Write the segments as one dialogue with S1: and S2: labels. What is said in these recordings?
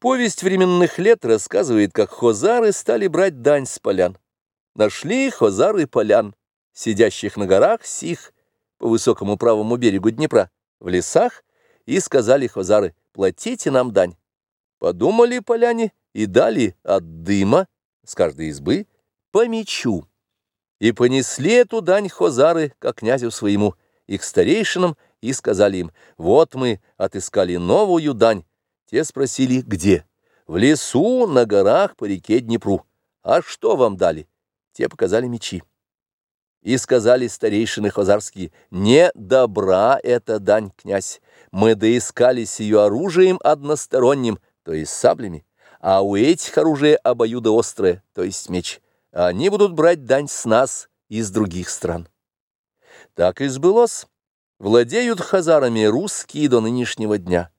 S1: Повесть временных лет рассказывает, как хозары стали брать дань с полян. Нашли хозары полян, сидящих на горах сих, по высокому правому берегу Днепра, в лесах, и сказали хозары, платите нам дань. Подумали поляне и дали от дыма, с каждой избы, по мечу. И понесли эту дань хозары, как князю своему, и к старейшинам, и сказали им, вот мы отыскали новую дань. Те спросили, где? В лесу, на горах, по реке Днепру. А что вам дали? Те показали мечи. И сказали старейшины хозарские, не добра эта дань, князь. Мы доискались ее оружием односторонним, то есть саблями, а у этих оружие обоюдоострое, то есть меч. Они будут брать дань с нас из других стран. Так и сбылось. Владеют хазарами русские до нынешнего дня.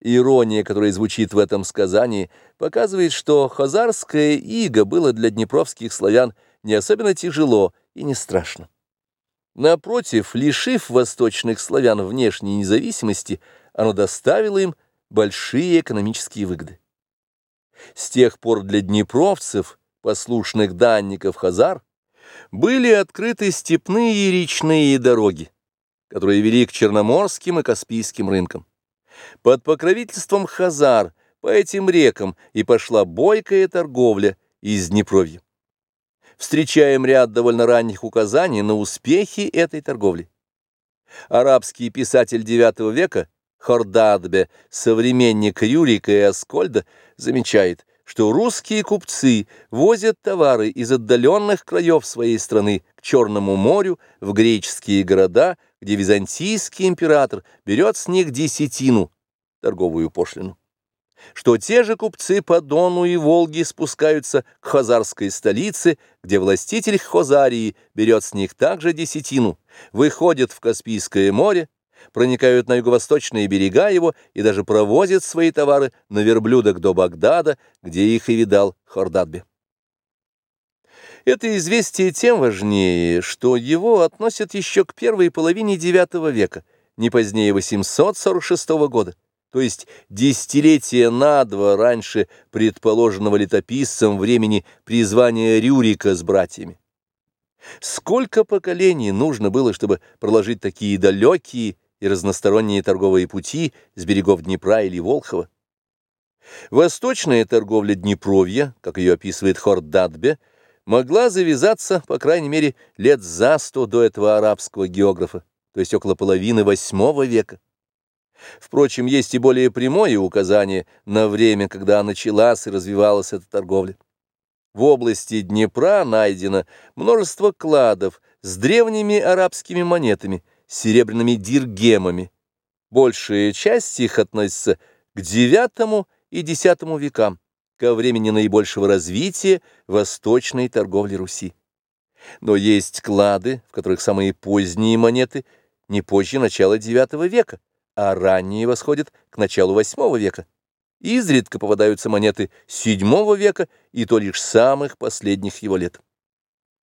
S1: Ирония, которая звучит в этом сказании, показывает, что хазарское иго было для днепровских славян не особенно тяжело и не страшно. Напротив, лишив восточных славян внешней независимости, оно доставило им большие экономические выгоды. С тех пор для днепровцев, послушных данников хазар, были открыты степные и речные дороги, которые вели к Черноморским и Каспийским рынкам. Под покровительством хазар по этим рекам и пошла бойкая торговля из Днепровья. Встречаем ряд довольно ранних указаний на успехи этой торговли. Арабский писатель IX века Хордадбе, современник Рюрика и Аскольда, замечает, что русские купцы возят товары из отдаленных краев своей страны к Черному морю, в греческие города, где византийский император берет с них десятину, торговую пошлину. Что те же купцы по Дону и Волге спускаются к хазарской столице, где властитель Хозарии берет с них также десятину, выходят в Каспийское море, проникают на юго-восточные берега его и даже провозят свои товары на верблюдах до Багдада, где их и видал Хордадбе. Это известие тем важнее, что его относят еще к первой половине IX века, не позднее 846 года, то есть десятилетия на два раньше предположенного летописцем времени призвания Рюрика с братьями. Сколько поколений нужно было, чтобы проложить такие далекие и разносторонние торговые пути с берегов Днепра или Волхова? Восточная торговля Днепровья, как ее описывает Хордадбе, могла завязаться, по крайней мере, лет за сто до этого арабского географа, то есть около половины восьмого века. Впрочем, есть и более прямое указание на время, когда началась и развивалась эта торговля. В области Днепра найдено множество кладов с древними арабскими монетами, серебряными диргемами. Большая часть их относится к IX и X векам ко времени наибольшего развития восточной торговли Руси. Но есть клады, в которых самые поздние монеты не позже начала IX века, а ранние восходят к началу VIII века. Изредка попадаются монеты VII века, и то лишь самых последних его лет.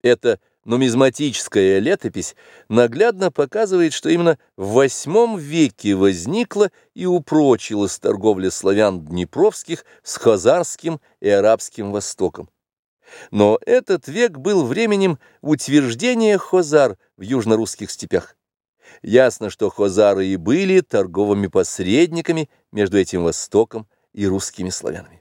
S1: Это нумизматическая летопись наглядно показывает, что именно в VIII веке возникла и упрочилась торговля славян днепровских с хазарским и арабским Востоком. Но этот век был временем утверждения хозар в южно-русских степях. Ясно, что хозары и были торговыми посредниками между этим Востоком и русскими славянами.